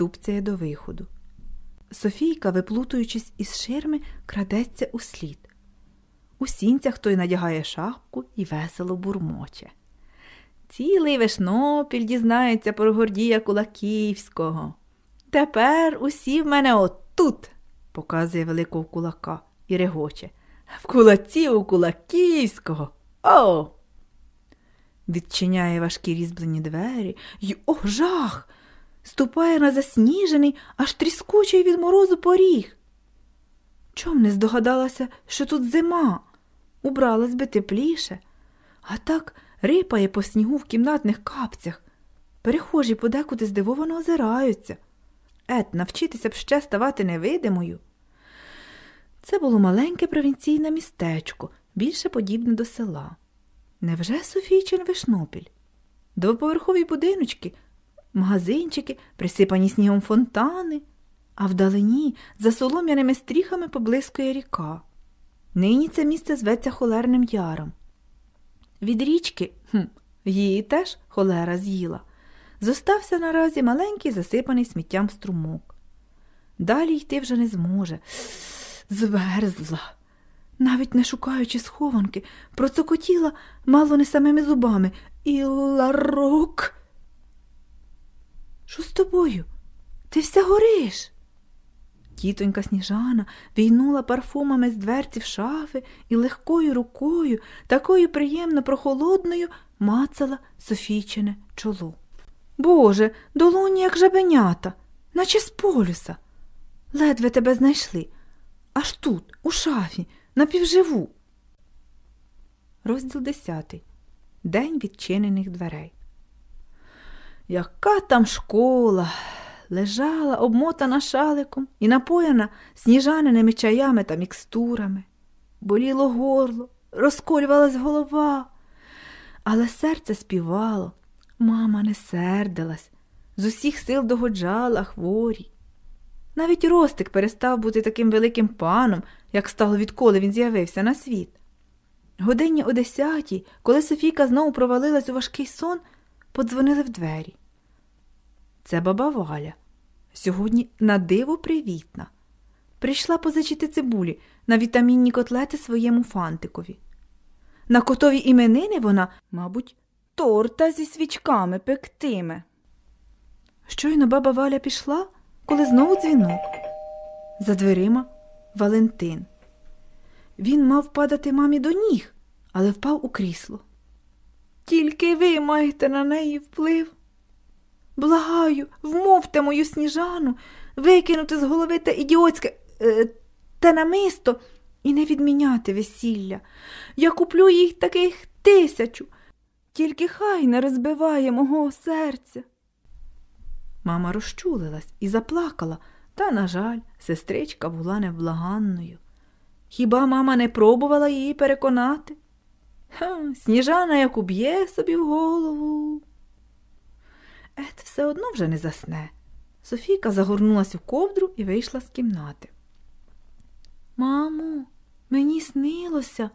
тупцяє до виходу. Софійка, виплутуючись із ширми, крадеться у слід. У сінцях той надягає шапку і весело бурмоче. Цілий вишнопіль дізнається про Гордія Кулаківського. Тепер усі в мене отут, показує великого кулака і регоче. В кулаці у Кулаківського. О! Відчиняє важкі різьблені двері й о, жах! Ступає на засніжений, аж тріскучий від морозу поріг. Чом не здогадалася, що тут зима? Убралась би тепліше, а так рипає по снігу в кімнатних капцях. Перехожі подекуди здивовано озираються. Ет, навчитися б ще ставати невидимою. Це було маленьке провінційне містечко, більше подібне до села. Невже Софійчин вишнопіль? Двоповерхові будиночки, магазинчики, присипані снігом фонтани, а вдалині за солом'яними стріхами поблискує ріка. Нині це місце зветься Холерним яром. Від річки хм, її теж холера з'їла. Зостався наразі маленький засипаний сміттям струмок. Далі йти вже не зможе. Зверзла. Навіть не шукаючи схованки, процокотіла мало не самими зубами. І ларок. Що з тобою? Ти вся гориш? Тітонька сніжана війнула парфумами з дверців шафи і легкою рукою, такою приємно прохолодною, мацала Софійчине чоло. Боже, долоні, як жабенята, наче з полюса. Ледве тебе знайшли. Аж тут, у шафі, напівживу. Розділ десятий. День відчинених дверей. Яка там школа? Лежала, обмотана шаликом і напояна сніжаниними чаями та мікстурами. Боліло горло, розколювалась голова, але серце співало. Мама не сердилась, з усіх сил догоджала хворій. Навіть Ростик перестав бути таким великим паном, як стало відколи він з'явився на світ. Годині о десятій, коли Софійка знову провалилась у важкий сон, подзвонили в двері. Це баба Валя. Сьогодні на диво привітна. Прийшла позичити цибулі на вітамінні котлети своєму фантикові. На котові іменини вона, мабуть, торта зі свічками пектиме. Щойно баба Валя пішла, коли знову дзвінок. За дверима Валентин. Він мав падати мамі до ніг, але впав у крісло. Тільки ви маєте на неї вплив. Благаю, вмовте мою сніжану, викинути з голови те ідіотське е, те намисто і не відміняти весілля. Я куплю їх таких тисячу, тільки хай не розбиває мого серця. Мама розчулилась і заплакала, та, на жаль, сестричка була невблаганною. Хіба мама не пробувала її переконати? Ха, Сніжана як уб'є собі в голову. Все одно вже не засне. Софійка загорнулась у ковдру і вийшла з кімнати. Мамо, мені снилося,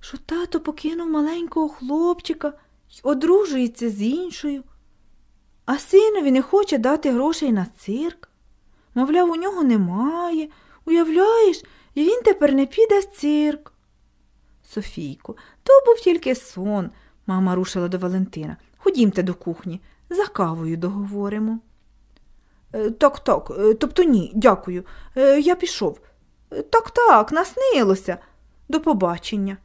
що тато покинув маленького хлопчика і одружується з іншою, а синові не хоче дати грошей на цирк. Мовляв, у нього немає. Уявляєш, і він тепер не піде в цирк. Софійко, то був тільки сон, мама рушила до Валентина. Ходімте до кухні, за кавою договоримо. «Е, так, так, е, тобто ні, дякую. Е, я пішов. Так, так, наснилося. До побачення.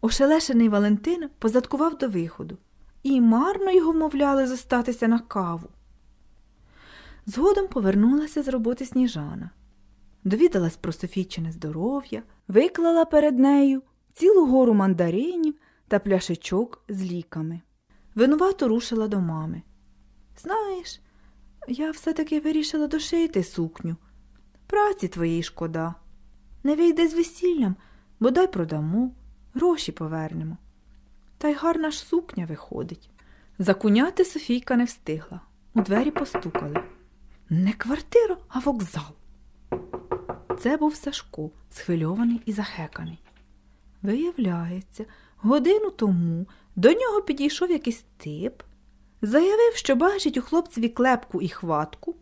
Ошелешений Валентин позадкував до виходу, і марно його вмовляли зостатися на каву. Згодом повернулася з роботи сніжана. Довідалась про Софійчине здоров'я, виклала перед нею цілу гору мандаринів та пляшечок з ліками. Винувато рушила до мами. Знаєш, я все-таки вирішила дошити сукню. Праці твоїй шкода. Не вийде з весіллям, бодай продамо, гроші повернемо. Та й гарна ж сукня виходить. Закуняти Софійка не встигла. У двері постукали. Не квартира, а вокзал. Це був Сашко, схвильований і захеканий. Виявляється, годину тому до нього підійшов якийсь тип, Заявив, що бачить у хлопцеві клепку і хватку,